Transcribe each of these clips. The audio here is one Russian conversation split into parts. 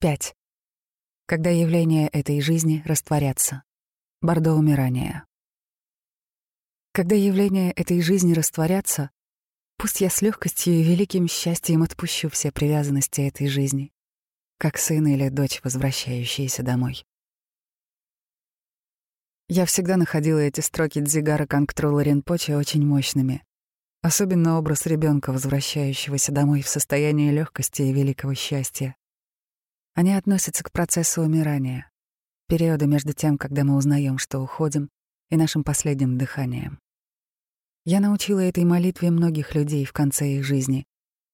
5. Когда явления этой жизни растворятся. Бордо умирания. Когда явления этой жизни растворятся, пусть я с легкостью и великим счастьем отпущу все привязанности этой жизни, как сын или дочь, возвращающиеся домой. Я всегда находила эти строки Дзигара Кангтрула Ринпоче очень мощными. Особенно образ ребенка, возвращающегося домой в состоянии легкости и великого счастья. Они относятся к процессу умирания, периода между тем, когда мы узнаем, что уходим, и нашим последним дыханием. Я научила этой молитве многих людей в конце их жизни,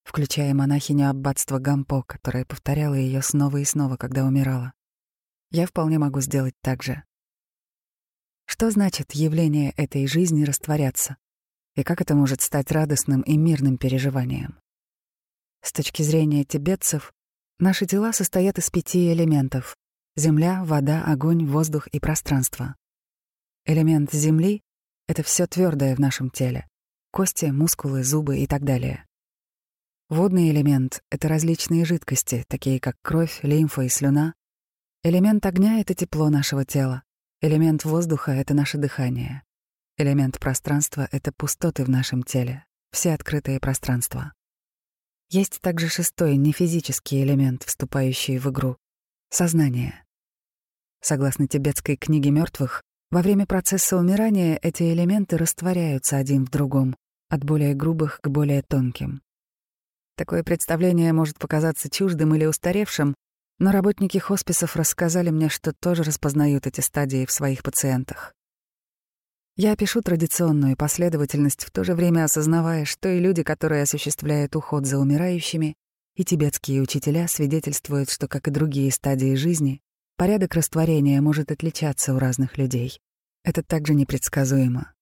включая монахиню аббатства Гампо, которая повторяла ее снова и снова, когда умирала. Я вполне могу сделать так же. Что значит явление этой жизни растворяться? И как это может стать радостным и мирным переживанием? С точки зрения тибетцев, наши тела состоят из пяти элементов — земля, вода, огонь, воздух и пространство. Элемент земли — это все твердое в нашем теле — кости, мускулы, зубы и так далее. Водный элемент — это различные жидкости, такие как кровь, лимфа и слюна. Элемент огня — это тепло нашего тела. Элемент воздуха — это наше дыхание. Элемент пространства — это пустоты в нашем теле, все открытые пространства. Есть также шестой, нефизический элемент, вступающий в игру — сознание. Согласно тибетской книге мертвых, во время процесса умирания эти элементы растворяются один в другом, от более грубых к более тонким. Такое представление может показаться чуждым или устаревшим, но работники хосписов рассказали мне, что тоже распознают эти стадии в своих пациентах. Я опишу традиционную последовательность, в то же время осознавая, что и люди, которые осуществляют уход за умирающими, и тибетские учителя свидетельствуют, что, как и другие стадии жизни, порядок растворения может отличаться у разных людей. Это также непредсказуемо.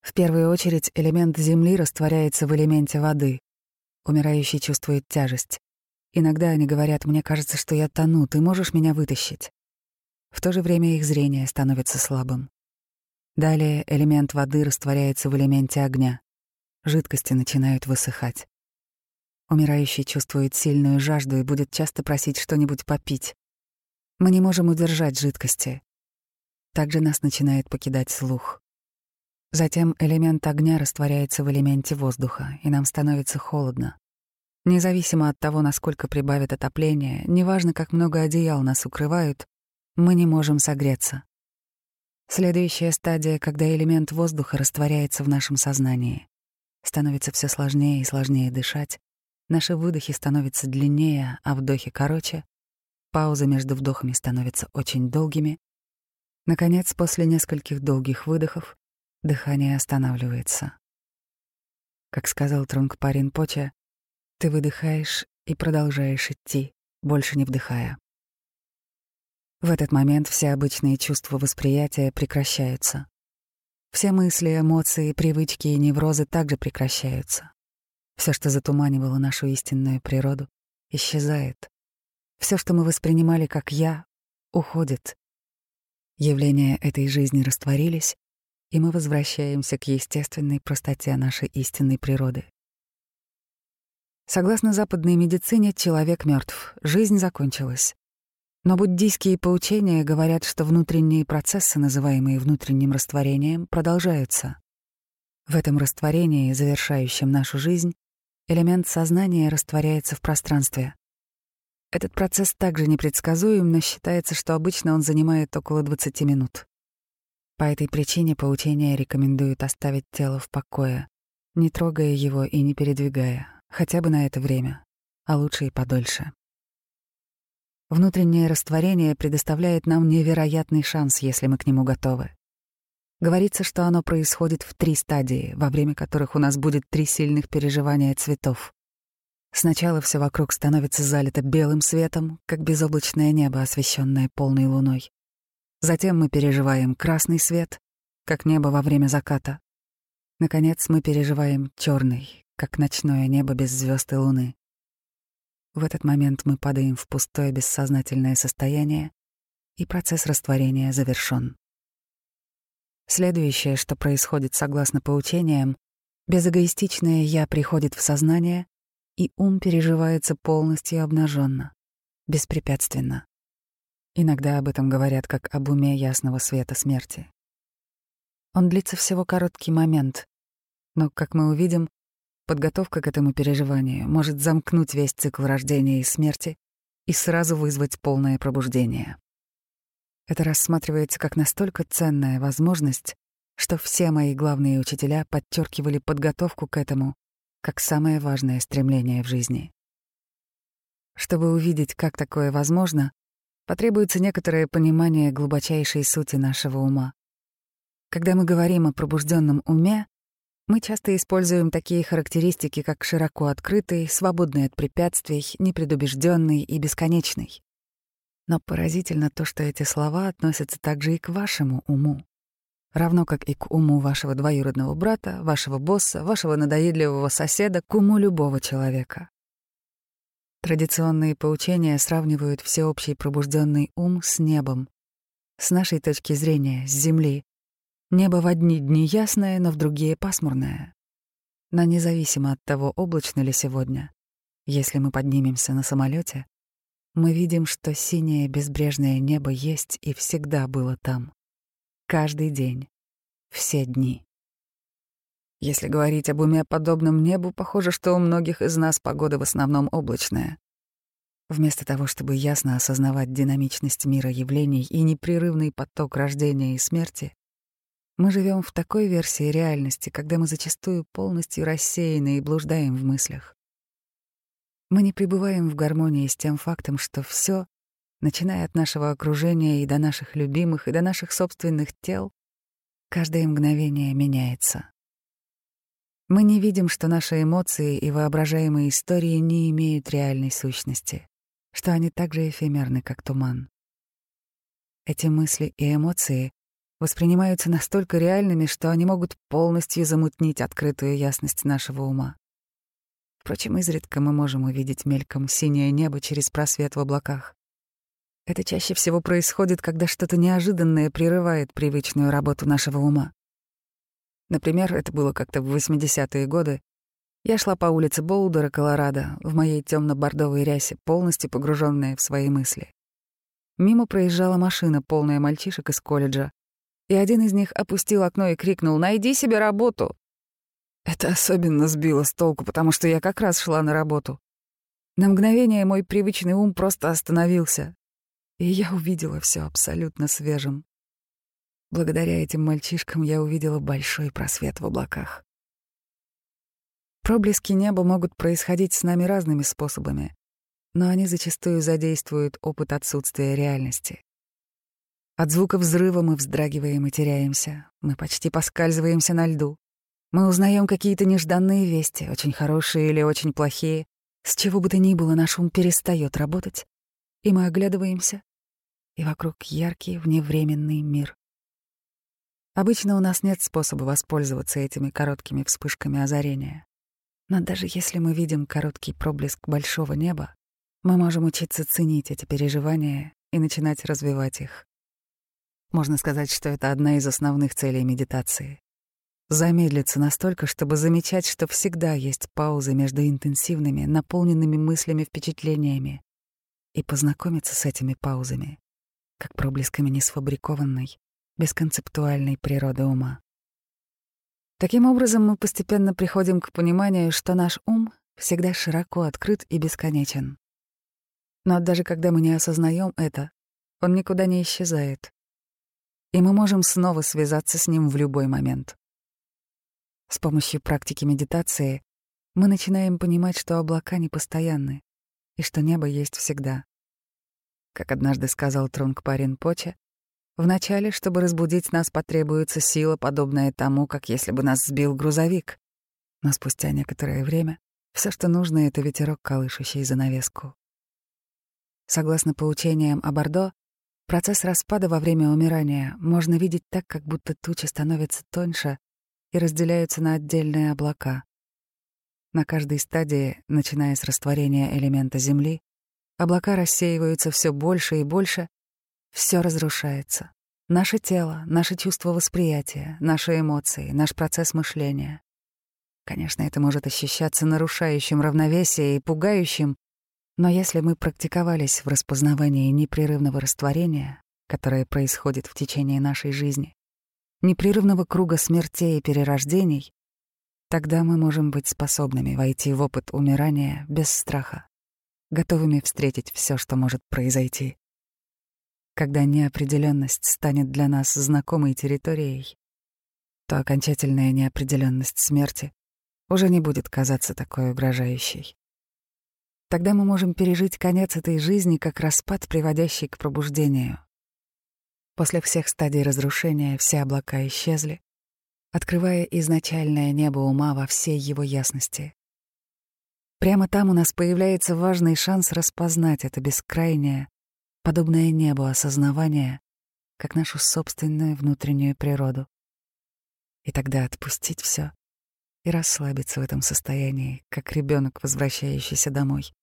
В первую очередь элемент Земли растворяется в элементе воды. Умирающий чувствует тяжесть. Иногда они говорят, мне кажется, что я тону, ты можешь меня вытащить. В то же время их зрение становится слабым. Далее элемент воды растворяется в элементе огня. Жидкости начинают высыхать. Умирающий чувствует сильную жажду и будет часто просить что-нибудь попить. Мы не можем удержать жидкости. Также нас начинает покидать слух. Затем элемент огня растворяется в элементе воздуха, и нам становится холодно. Независимо от того, насколько прибавит отопление, неважно, как много одеял нас укрывают, мы не можем согреться. Следующая стадия, когда элемент воздуха растворяется в нашем сознании. Становится все сложнее и сложнее дышать, наши выдохи становятся длиннее, а вдохи короче, паузы между вдохами становятся очень долгими. Наконец, после нескольких долгих выдохов, дыхание останавливается. Как сказал Трунгпарин Поча, ты выдыхаешь и продолжаешь идти, больше не вдыхая. В этот момент все обычные чувства восприятия прекращаются. Все мысли, эмоции, привычки и неврозы также прекращаются. Все, что затуманивало нашу истинную природу, исчезает. Все, что мы воспринимали как «я», уходит. Явления этой жизни растворились, и мы возвращаемся к естественной простоте нашей истинной природы. Согласно западной медицине, человек мертв, жизнь закончилась. Но буддийские поучения говорят, что внутренние процессы, называемые внутренним растворением, продолжаются. В этом растворении, завершающем нашу жизнь, элемент сознания растворяется в пространстве. Этот процесс также непредсказуем, но считается, что обычно он занимает около 20 минут. По этой причине поучения рекомендуют оставить тело в покое, не трогая его и не передвигая, Хотя бы на это время, а лучше и подольше. Внутреннее растворение предоставляет нам невероятный шанс, если мы к нему готовы. Говорится, что оно происходит в три стадии, во время которых у нас будет три сильных переживания цветов. Сначала все вокруг становится залито белым светом, как безоблачное небо, освещенное полной луной. Затем мы переживаем красный свет, как небо во время заката. Наконец мы переживаем черный, как ночное небо без звезд и луны. В этот момент мы падаем в пустое бессознательное состояние, и процесс растворения завершён. Следующее, что происходит согласно поучениям, безэгоистичное «я» приходит в сознание, и ум переживается полностью обнаженно. беспрепятственно. Иногда об этом говорят как об уме ясного света смерти. Он длится всего короткий момент, но, как мы увидим, подготовка к этому переживанию может замкнуть весь цикл рождения и смерти и сразу вызвать полное пробуждение. Это рассматривается как настолько ценная возможность, что все мои главные учителя подчеркивали подготовку к этому как самое важное стремление в жизни. Чтобы увидеть, как такое возможно, потребуется некоторое понимание глубочайшей сути нашего ума. Когда мы говорим о пробужденном уме, мы часто используем такие характеристики, как широко открытый, свободный от препятствий, непредубежденный и бесконечный. Но поразительно то, что эти слова относятся также и к вашему уму равно как и к уму вашего двоюродного брата, вашего босса, вашего надоедливого соседа, к уму любого человека. Традиционные поучения сравнивают всеобщий пробужденный ум с небом. С нашей точки зрения, с Земли. Небо в одни дни ясное, но в другие пасмурное. Но независимо от того, облачно ли сегодня, если мы поднимемся на самолете, мы видим, что синее безбрежное небо есть и всегда было там. Каждый день. Все дни. Если говорить об уме подобном небу, похоже, что у многих из нас погода в основном облачная. Вместо того, чтобы ясно осознавать динамичность мира явлений и непрерывный поток рождения и смерти, мы живем в такой версии реальности, когда мы зачастую полностью рассеяны и блуждаем в мыслях. Мы не пребываем в гармонии с тем фактом, что все начиная от нашего окружения и до наших любимых, и до наших собственных тел, каждое мгновение меняется. Мы не видим, что наши эмоции и воображаемые истории не имеют реальной сущности, что они так же эфемерны, как туман. Эти мысли и эмоции воспринимаются настолько реальными, что они могут полностью замутнить открытую ясность нашего ума. Впрочем, изредка мы можем увидеть мельком синее небо через просвет в облаках. Это чаще всего происходит, когда что-то неожиданное прерывает привычную работу нашего ума. Например, это было как-то в 80-е годы. Я шла по улице Боулдера, Колорадо, в моей темно бордовой рясе, полностью погруженная в свои мысли. Мимо проезжала машина, полная мальчишек из колледжа, и один из них опустил окно и крикнул «Найди себе работу!». Это особенно сбило с толку, потому что я как раз шла на работу. На мгновение мой привычный ум просто остановился, и я увидела все абсолютно свежим. Благодаря этим мальчишкам я увидела большой просвет в облаках. Проблески неба могут происходить с нами разными способами, но они зачастую задействуют опыт отсутствия реальности. От звука взрыва мы вздрагиваем и теряемся, мы почти поскальзываемся на льду. Мы узнаем какие-то нежданные вести, очень хорошие или очень плохие. С чего бы то ни было, наш ум перестает работать, и мы оглядываемся, и вокруг яркий вневременный мир. Обычно у нас нет способа воспользоваться этими короткими вспышками озарения. Но даже если мы видим короткий проблеск большого неба, мы можем учиться ценить эти переживания и начинать развивать их. Можно сказать, что это одна из основных целей медитации. Замедлиться настолько, чтобы замечать, что всегда есть паузы между интенсивными, наполненными мыслями, впечатлениями, и познакомиться с этими паузами, как проблесками несфабрикованной, бесконцептуальной природы ума. Таким образом, мы постепенно приходим к пониманию, что наш ум всегда широко открыт и бесконечен. Но даже когда мы не осознаем это, он никуда не исчезает. И мы можем снова связаться с ним в любой момент. С помощью практики медитации мы начинаем понимать, что облака непостоянны и что небо есть всегда. Как однажды сказал Трунг Парин Поче, вначале, чтобы разбудить нас, потребуется сила, подобная тому, как если бы нас сбил грузовик. Но спустя некоторое время все, что нужно, — это ветерок, колышущий занавеску. Согласно поучениям о Бордо, процесс распада во время умирания можно видеть так, как будто тучи становятся тоньше и разделяются на отдельные облака. На каждой стадии, начиная с растворения элемента Земли, Облака рассеиваются все больше и больше, все разрушается. Наше тело, наше чувство восприятия, наши эмоции, наш процесс мышления. Конечно, это может ощущаться нарушающим равновесие и пугающим, Но если мы практиковались в распознавании непрерывного растворения, которое происходит в течение нашей жизни, непрерывного круга смертей и перерождений, тогда мы можем быть способными войти в опыт умирания без страха, готовыми встретить все, что может произойти. Когда неопределенность станет для нас знакомой территорией, то окончательная неопределенность смерти уже не будет казаться такой угрожающей. Тогда мы можем пережить конец этой жизни как распад, приводящий к пробуждению. После всех стадий разрушения все облака исчезли, открывая изначальное небо ума во всей его ясности. Прямо там у нас появляется важный шанс распознать это бескрайнее, подобное небу осознавание, как нашу собственную внутреннюю природу. И тогда отпустить все и расслабиться в этом состоянии, как ребенок, возвращающийся домой.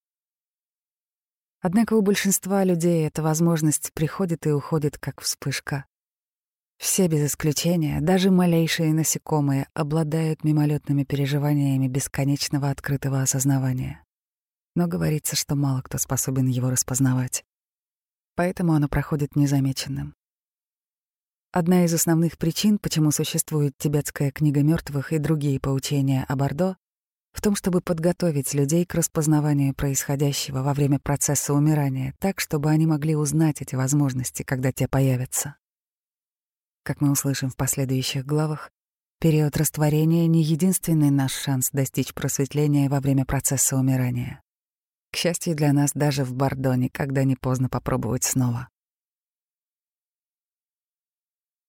Однако у большинства людей эта возможность приходит и уходит, как вспышка. Все без исключения, даже малейшие насекомые, обладают мимолетными переживаниями бесконечного открытого осознавания. Но говорится, что мало кто способен его распознавать поэтому оно проходит незамеченным. Одна из основных причин, почему существует тибетская книга мертвых и другие поучения о Бордо, в том, чтобы подготовить людей к распознаванию происходящего во время процесса умирания, так, чтобы они могли узнать эти возможности, когда те появятся. Как мы услышим в последующих главах, период растворения — не единственный наш шанс достичь просветления во время процесса умирания. К счастью для нас, даже в Бордо никогда не поздно попробовать снова.